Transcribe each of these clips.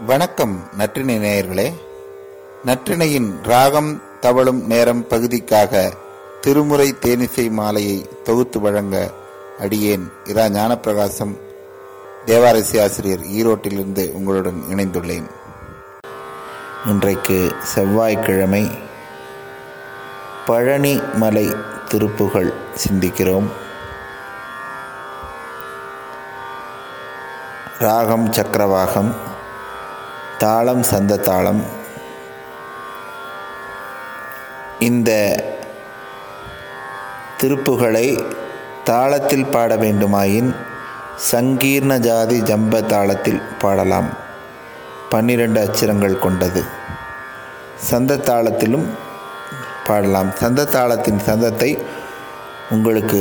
வணக்கம் நற்றினை நேயர்களே. நற்றினையின் ராகம் தவழும் நேரம் பகுதிக்காக திருமுறை தேனிசை மாலையை தொகுத்து வழங்க அடியேன் இரா ஞானப்பிரகாசம். தேவாரசி ஆசிரியர் ஈரோட்டிலிருந்து உங்களுடன் இணைந்துள்ளேன். இன்றைக்கு செவ்வாய்க்கிழமை பழனி மலை திருப்புகள் சிந்திக்கிறோம். ராகம் சக்கரவாகம். தாளம் சந்த தாளம். இந்த திருப்புகளை தாளத்தில் பாட வேண்டுமாயின் சங்கீர்ண ஜாதி ஜம்ப தாளத்தில் பாடலாம். பன்னிரண்டு அச்சரங்கள் கொண்டது. சந்த தாளத்திலும் பாடலாம். சந்த தாளத்தின் சந்தத்தை உங்களுக்கு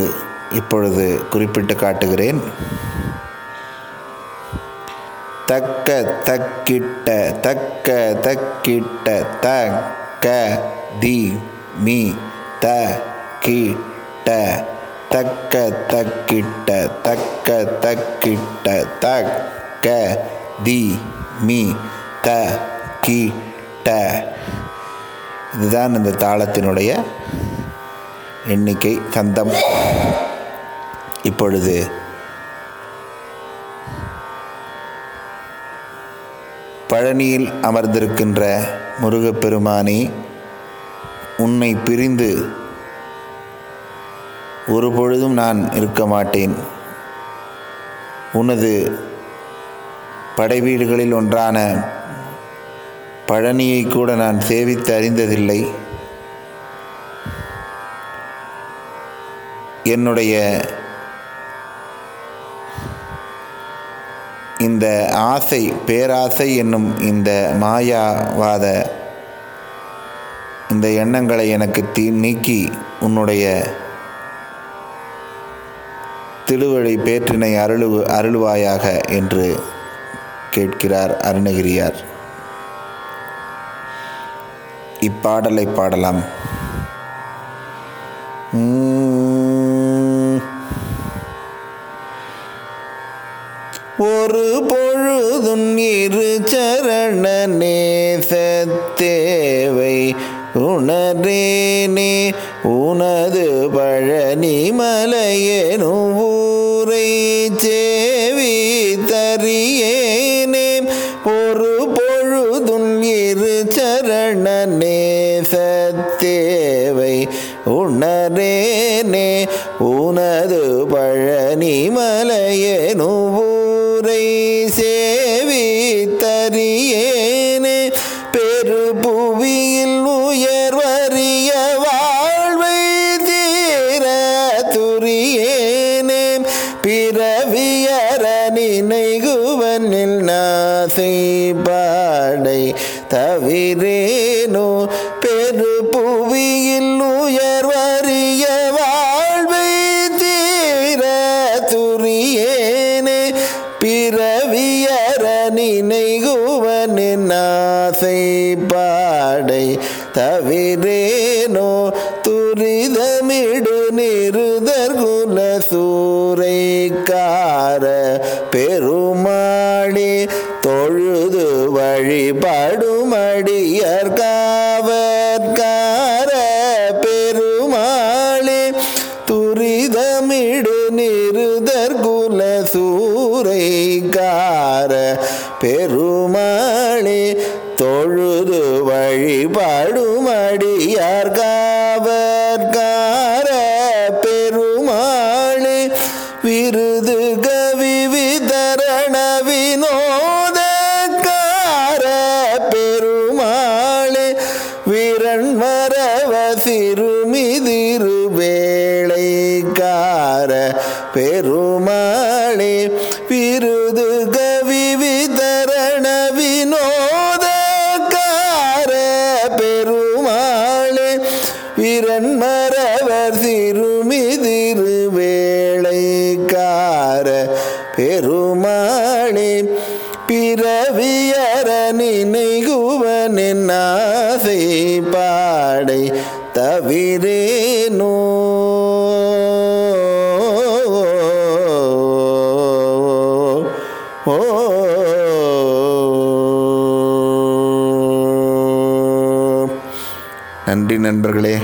இப்பொழுது குறிப்பிட்டு காட்டுகிறேன். தக்க தக்கிட்ட தக்க தக்கிட்ட தக்க தி மீ த கிட்ட தக்க தக்கிட்ட தக்க தக்கிட்ட தக்க தி மீ த கிட்ட. இதுதான் இந்த தாளத்தினுடைய எண்ணிக்கை சந்தம் இப்பொழுது பழனியில் அமர்ந்திருக்கின்ற முருகப்பெருமானே உன்னை பிரிந்து ஒரு பொழுதும் நான் இருக்க மாட்டேன். உனது படைவீடுகளில் ஒன்றான பழனியை கூட நான் சேவித்து அறிந்ததில்லை. என்னுடைய இந்த ஆசை பேராசை என்னும் இந்த மாயாவாத இந்த எண்ணங்களை எனக்கு தீ நீக்கி உன்னுடைய திருவழி பேற்றினை அருளு அருளுவாயாக என்று கேட்கிறார் அருணகிரியார். இப்பாடலை பாடலாம். ஒரு பொழுதுன் இரு சரண நேசத்தேவை உணரேனே. உனது பழனி மலையெனும் ஊரை சேவி தரியேனே. ஒரு பொழுதுன் இரு சரண நேசத்தேவை உணரேனே. உனது பழனி மலையெனும் நினைகுவனில் நாசைபாடை தவிரேனோ? பெரு புவியில் உயர்வறிய வாழ்வை தீர துரியேனே? பிறவியர நினைகுவனின் நாசைபாடை தவிரேனோ? துரிதமிடு நிறு பெருமாளி தொழுது வழிபடுமடியர் காவற்கார பெருமாளி துரிதமிடு நிறுதர் குலசூரைக்கார பெருமாளே தொழுது வழிபடுமடியார் பெருமாளே விருது கவி விதரண வினோதக்கார பெருமாளே விரண் மரவர் சிறுமிதிரு வேளைக்கார பெருமாளே பிறவியர நினைகுவனின் ஆசை பாடை தவிரேனோ. நன்றி நண்பர்களே.